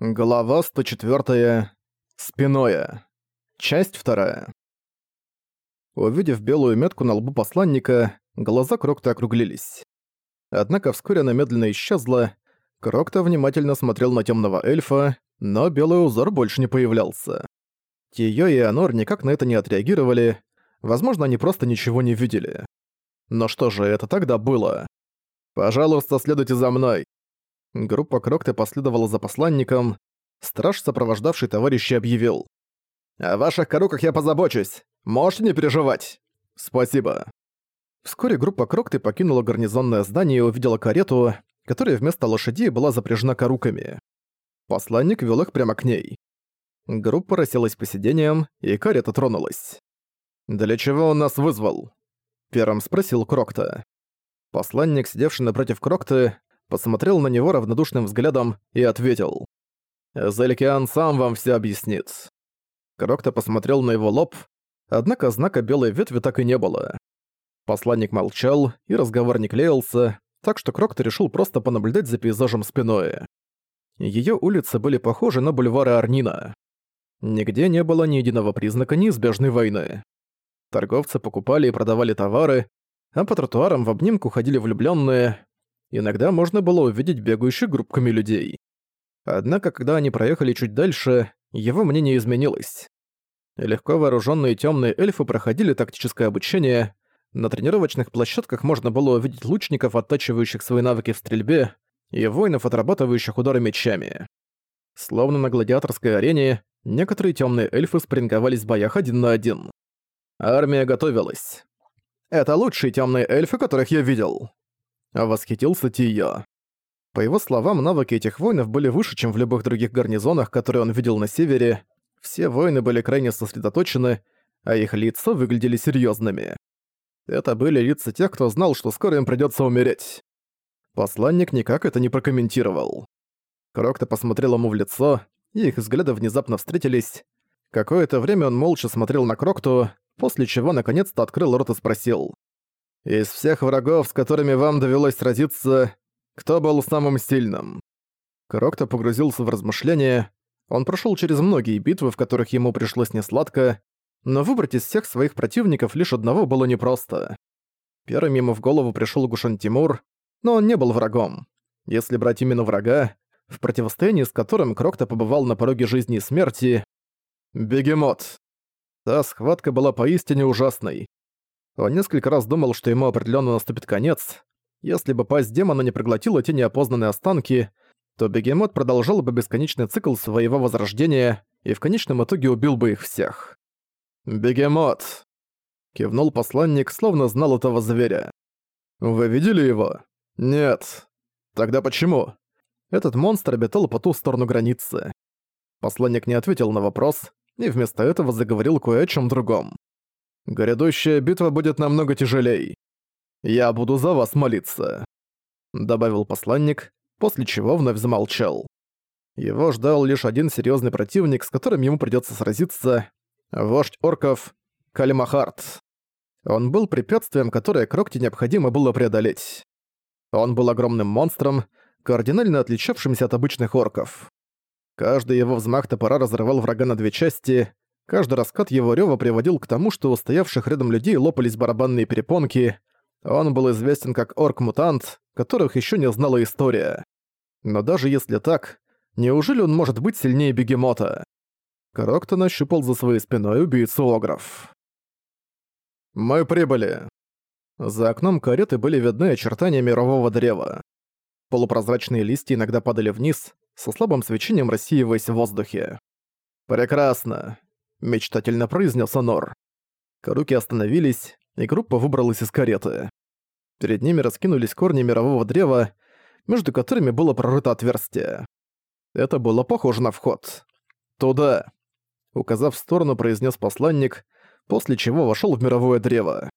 Глава 104. Спиное. Часть 2. Увидев белую метку на лбу посланника, глаза Крокта округлились. Однако вскоре она медленно исчезла. Крокта внимательно смотрел на темного эльфа, но белый узор больше не появлялся. Тиё и Анор никак на это не отреагировали, возможно, они просто ничего не видели. Но что же это тогда было? «Пожалуйста, следуйте за мной», Группа Крокта последовала за посланником. Страж, сопровождавший товарища, объявил. «О ваших коруках я позабочусь. Можете не переживать. Спасибо». Вскоре группа Крокты покинула гарнизонное здание и увидела карету, которая вместо лошадей была запряжена коруками. Посланник вел их прямо к ней. Группа расселась по сиденьям, и карета тронулась. «Для чего он нас вызвал?» Первым спросил Крокта. Посланник, сидевший напротив Крокты, посмотрел на него равнодушным взглядом и ответил. «Зеликиан сам вам все объяснит». Крокто посмотрел на его лоб, однако знака белой ветви так и не было. Посланник молчал, и разговор не клеился, так что Крокто решил просто понаблюдать за пейзажем спиной. Её улицы были похожи на бульвары Арнина. Нигде не было ни единого признака неизбежной войны. Торговцы покупали и продавали товары, а по тротуарам в обнимку ходили влюблённые, иногда можно было увидеть бегающих группками людей. Однако, когда они проехали чуть дальше, его мнение изменилось. Легко вооруженные темные эльфы проходили тактическое обучение, на тренировочных площадках можно было увидеть лучников, оттачивающих свои навыки в стрельбе, и воинов, отрабатывающих удары мечами. Словно на гладиаторской арене, некоторые темные эльфы спринговались в боях один на один. Армия готовилась. «Это лучшие темные эльфы, которых я видел», Восхитился Тио. По его словам, навыки этих воинов были выше, чем в любых других гарнизонах, которые он видел на севере. Все воины были крайне сосредоточены, а их лица выглядели серьезными. Это были лица тех, кто знал, что скоро им придется умереть. Посланник никак это не прокомментировал. Крокто посмотрел ему в лицо, и их взгляды внезапно встретились. Какое-то время он молча смотрел на Крокту, после чего наконец-то открыл рот и спросил. Из всех врагов, с которыми вам довелось сразиться, кто был самым сильным?» Крокто погрузился в размышления. Он прошел через многие битвы, в которых ему пришлось несладко, но выбрать из всех своих противников лишь одного было непросто. Первым ему в голову пришел Гушан Тимур, но он не был врагом. Если брать именно врага, в противостоянии с которым Крокто побывал на пороге жизни и смерти... Бегемот. Та схватка была поистине ужасной. Он несколько раз думал, что ему определенно наступит конец. Если бы пасть демона не проглотила те неопознанные останки, то бегемот продолжал бы бесконечный цикл своего возрождения и в конечном итоге убил бы их всех. «Бегемот!» — кивнул посланник, словно знал этого зверя. «Вы видели его?» «Нет». «Тогда почему?» Этот монстр обитал по ту сторону границы. Посланник не ответил на вопрос и вместо этого заговорил кое о чем другом. Грядущая битва будет намного тяжелей. Я буду за вас молиться», — добавил посланник, после чего вновь замолчал. Его ждал лишь один серьезный противник, с которым ему придется сразиться — вождь орков Калимахарт. Он был препятствием, которое Крокте необходимо было преодолеть. Он был огромным монстром, кардинально отличавшимся от обычных орков. Каждый его взмах топора разрывал врага на две части, Каждый раскат его рёва приводил к тому, что у стоявших рядом людей лопались барабанные перепонки. Он был известен как орк-мутант, которых ещё не знала история. Но даже если так, неужели он может быть сильнее бегемота? Крокто нащупал за своей спиной убийцу Огров. «Мы прибыли». За окном кареты были видны очертания мирового древа. Полупрозрачные листья иногда падали вниз, со слабым свечением рассеиваясь в воздухе. «Прекрасно. — мечтательно произнес Нор. Каруки остановились, и группа выбралась из кареты. Перед ними раскинулись корни мирового древа, между которыми было прорыто отверстие. Это было похоже на вход. «Туда!» Указав в сторону, произнес посланник, после чего вошел в мировое древо.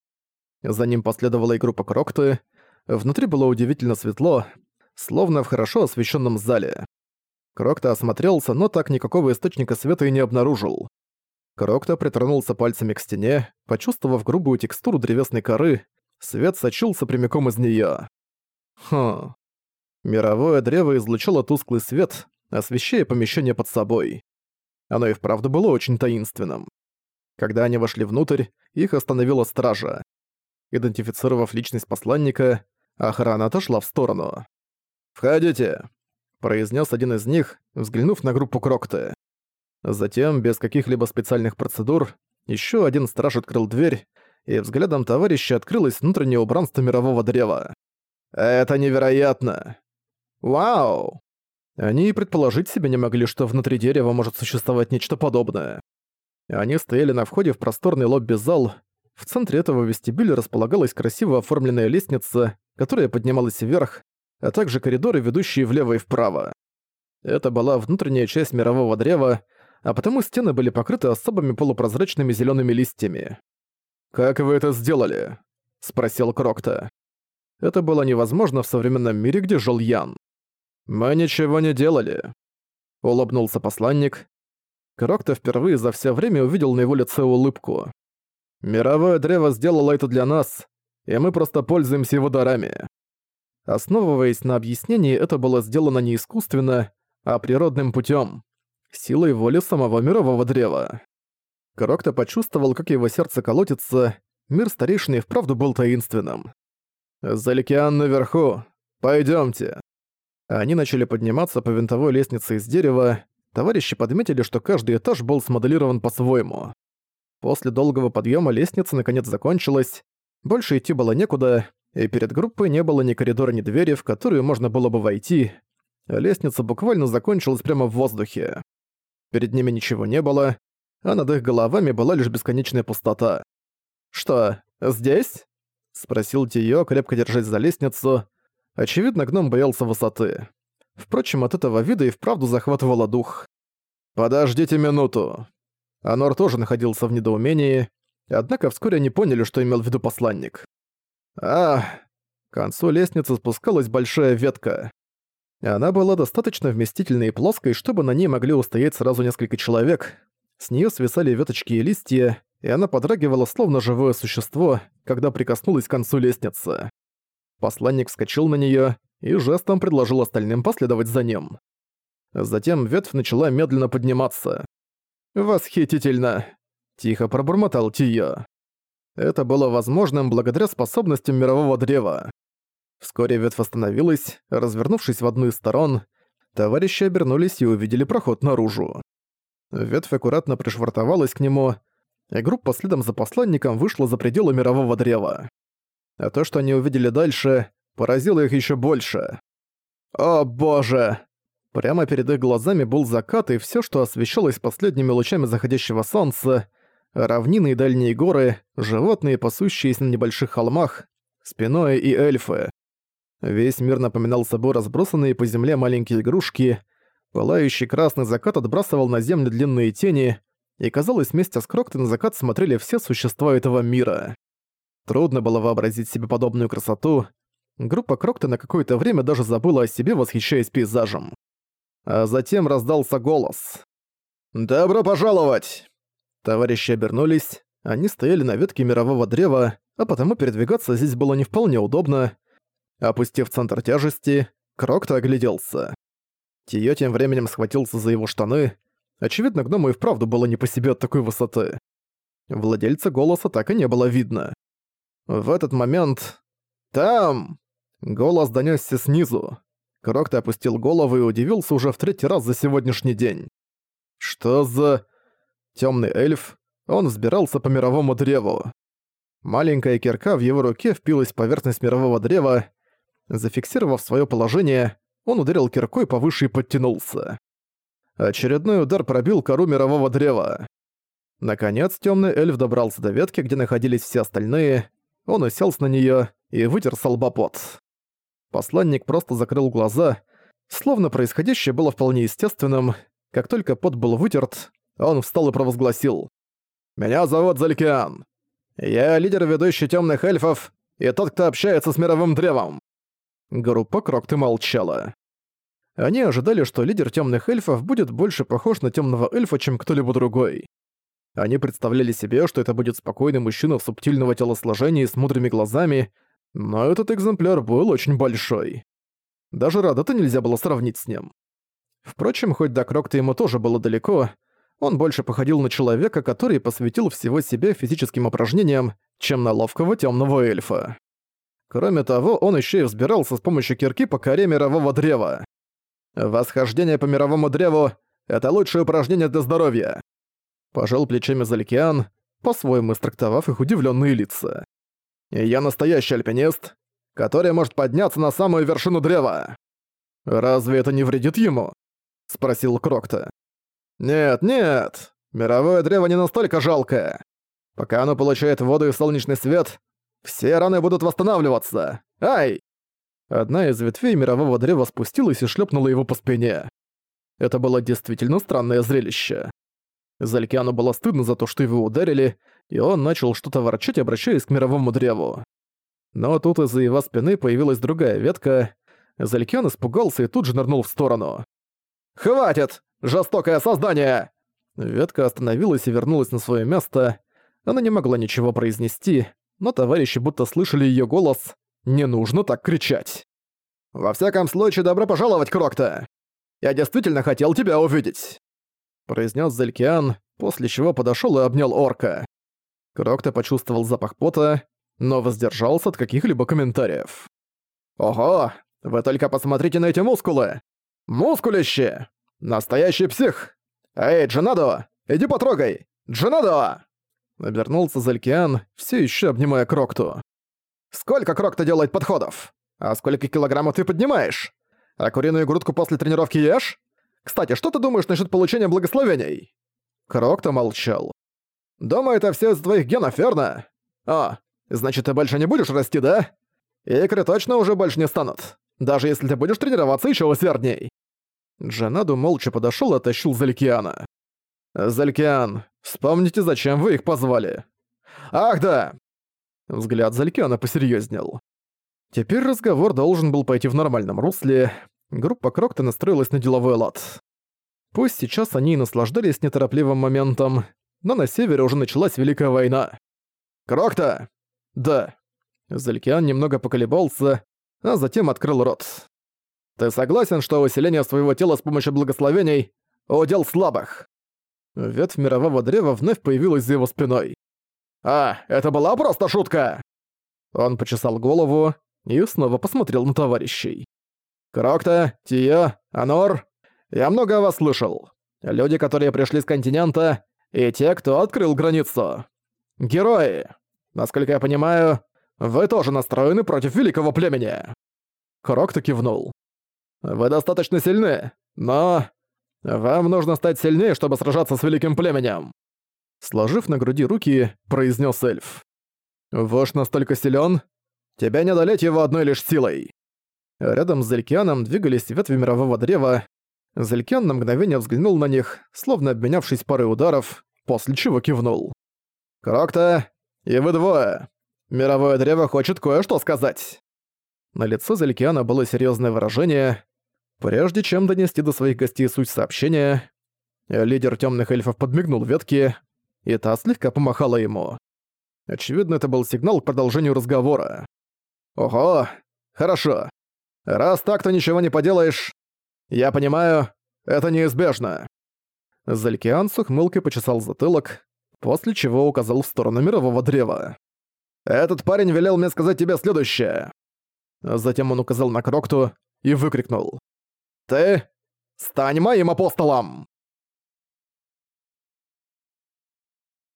За ним последовала и группа Крокты. Внутри было удивительно светло, словно в хорошо освещенном зале. Крокта осмотрелся, но так никакого источника света и не обнаружил. Крокто притронулся пальцами к стене, почувствовав грубую текстуру древесной коры, свет сочился прямиком из неё. Хм. Мировое древо излучало тусклый свет, освещая помещение под собой. Оно и вправду было очень таинственным. Когда они вошли внутрь, их остановила стража. Идентифицировав личность посланника, охрана отошла в сторону. «Входите», — произнес один из них, взглянув на группу Крокты. Затем, без каких-либо специальных процедур, еще один страж открыл дверь, и взглядом товарища открылось внутреннее убранство мирового древа. «Это невероятно!» «Вау!» Они и предположить себе не могли, что внутри дерева может существовать нечто подобное. Они стояли на входе в просторный лобби-зал. В центре этого вестибюля располагалась красиво оформленная лестница, которая поднималась вверх, а также коридоры, ведущие влево и вправо. Это была внутренняя часть мирового древа, а потому стены были покрыты особыми полупрозрачными зелеными листьями. «Как вы это сделали?» — спросил Крокта. Это было невозможно в современном мире, где жил Ян. «Мы ничего не делали», — улыбнулся посланник. Крокта впервые за все время увидел на его лице улыбку. «Мировое древо сделало это для нас, и мы просто пользуемся его дарами». Основываясь на объяснении, это было сделано не искусственно, а природным путем, силой воли самого мирового древа. Крокта почувствовал, как его сердце колотится, мир старейшины вправду был таинственным. «Заликиан наверху! Пойдёмте!» Они начали подниматься по винтовой лестнице из дерева, товарищи подметили, что каждый этаж был смоделирован по-своему. После долгого подъема лестница наконец закончилась, больше идти было некуда, и перед группой не было ни коридора, ни двери, в которую можно было бы войти. Лестница буквально закончилась прямо в воздухе. Перед ними ничего не было, а над их головами была лишь бесконечная пустота. «Что, здесь?» — спросил Тиё, крепко держась за лестницу. Очевидно, гном боялся высоты. Впрочем, от этого вида и вправду захватывало дух. «Подождите минуту». Анор тоже находился в недоумении, однако вскоре они поняли, что имел в виду посланник. А, к концу лестницы спускалась большая ветка. Она была достаточно вместительной и плоской, чтобы на ней могли устоять сразу несколько человек. С нее свисали веточки и листья, и она подрагивала словно живое существо, когда прикоснулась к концу лестницы. Посланник вскочил на нее и жестом предложил остальным последовать за ним. Затем ветвь начала медленно подниматься. «Восхитительно!» – тихо пробормотал Тио. Это было возможным благодаря способностям мирового древа. Вскоре ветвь остановилась, развернувшись в одну из сторон. Товарищи обернулись и увидели проход наружу. Ветвь аккуратно пришвартовалась к нему, и группа следом за посланником вышла за пределы мирового древа. А то, что они увидели дальше, поразило их еще больше. О боже! Прямо перед их глазами был закат и все, что освещалось последними лучами заходящего солнца, равнины и дальние горы, животные, пасущиеся на небольших холмах, спиной и эльфы. Весь мир напоминал собой разбросанные по земле маленькие игрушки, пылающий красный закат отбрасывал на землю длинные тени, и казалось, вместе с Крокты на закат смотрели все существа этого мира. Трудно было вообразить себе подобную красоту. Группа Крокты на какое-то время даже забыла о себе, восхищаясь пейзажем. А затем раздался голос. «Добро пожаловать!» Товарищи обернулись. Они стояли на ветке мирового древа, а потому передвигаться здесь было не вполне удобно. Опустив центр тяжести, Крокта огляделся. Тиё тем временем схватился за его штаны, Очевидно, гному и вправду было не по себе от такой высоты. Владельца голоса так и не было видно. В этот момент... «Там!» Голос донёсся снизу. Крокто опустил голову и удивился уже в третий раз за сегодняшний день. «Что за...» Тёмный эльф, он взбирался по мировому древу. Маленькая кирка в его руке впилась в поверхность мирового древа. Зафиксировав своё положение, он ударил киркой повыше и подтянулся. Очередной удар пробил кору мирового древа. Наконец, темный эльф добрался до ветки, где находились все остальные. Он уселся на нее и вытер салбопот. Посланник просто закрыл глаза, словно происходящее было вполне естественным. Как только пот был вытерт, он встал и провозгласил. «Меня зовут Залькиан. Я лидер ведущий темных эльфов и тот, кто общается с мировым древом». Группа Крокты молчала. Они ожидали, что лидер темных эльфов будет больше похож на темного эльфа, чем кто-либо другой. Они представляли себе, что это будет спокойный мужчина в субтильного телосложения с мудрыми глазами, но этот экземпляр был очень большой. Даже Радата нельзя было сравнить с ним. Впрочем, хоть до Крокта ему тоже было далеко, он больше походил на человека, который посвятил всего себя физическим упражнениям, чем на ловкого темного эльфа. Кроме того, он еще и взбирался с помощью кирки по коре мирового древа. Восхождение по мировому древу — это лучшее упражнение для здоровья. Пожал плечами Заликиан, по-своему истрактовав их удивленные лица. «Я настоящий альпинист, который может подняться на самую вершину древа. Разве это не вредит ему?» — спросил Крокта. «Нет, нет, мировое древо не настолько жалкое. Пока оно получает воду и солнечный свет, все раны будут восстанавливаться. Ай!» Одна из ветвей мирового древа спустилась и шлепнула его по спине. Это было действительно странное зрелище. Залькиану было стыдно за то, что его ударили, и он начал что-то ворчать, обращаясь к мировому древу. Но тут из-за его спины появилась другая ветка. Залькиан испугался и тут же нырнул в сторону. «Хватит! Жестокое создание!» Ветка остановилась и вернулась на свое место. Она не могла ничего произнести, но товарищи будто слышали ее голос не нужно так кричать. Во всяком случае, добро пожаловать, Крокта. Я действительно хотел тебя увидеть. Произнес Зелькиан, после чего подошел и обнял орка. Крокта почувствовал запах пота, но воздержался от каких-либо комментариев. «Ого! Вы только посмотрите на эти мускулы! Мускулище! Настоящий псих! Эй, Джанадо, иди потрогай! Джанадо!» Обернулся Залькиан, все еще обнимая Крокту. Сколько Крокта делает подходов? А сколько килограммов ты поднимаешь? А куриную грудку после тренировки ешь? Кстати, что ты думаешь насчет получения благословений?» Крокта молчал. «Думаю, это все из твоих генов, верно? А, значит, ты больше не будешь расти, да? Икры точно уже больше не станут, даже если ты будешь тренироваться еще усердней». Джанаду молча подошел и оттащил Залькиана. «Залькиан, вспомните, зачем вы их позвали?» «Ах да! Взгляд Залькиана посерьезнел. Теперь разговор должен был пойти в нормальном русле. Группа Крокта настроилась на деловой лад. Пусть сейчас они и наслаждались неторопливым моментом, но на севере уже началась Великая война. «Крокта!» «Да». Залькиан немного поколебался, а затем открыл рот. «Ты согласен, что усиление своего тела с помощью благословений — удел слабых?» Ветвь мирового древа вновь появилась за его спиной. «А, это была просто шутка!» Он почесал голову и снова посмотрел на товарищей. «Крокта, Тия, Анор, я много о вас слышал. Люди, которые пришли с континента, и те, кто открыл границу. Герои! Насколько я понимаю, вы тоже настроены против великого племени!» Крокта кивнул. «Вы достаточно сильны, но... Вам нужно стать сильнее, чтобы сражаться с великим племенем. Сложив на груди руки, произнес эльф. «Вож настолько силен, Тебя не одолеть его одной лишь силой!» Рядом с Зелькианом двигались ветви мирового древа. Зелькиан на мгновение взглянул на них, словно обменявшись парой ударов, после чего кивнул. «Крокта, и вы двое. Мировое древо хочет кое-что сказать». На лице Зелькиана было серьезное выражение. Прежде чем донести до своих гостей суть сообщения, лидер темных эльфов подмигнул ветке, и та слегка помахала ему. Очевидно, это был сигнал к продолжению разговора. «Ого! Хорошо. Раз так, то ничего не поделаешь. Я понимаю, это неизбежно». Залькиан с ухмылкой почесал затылок, после чего указал в сторону мирового древа. «Этот парень велел мне сказать тебе следующее». Затем он указал на Крокту и выкрикнул. «Ты стань моим апостолом!»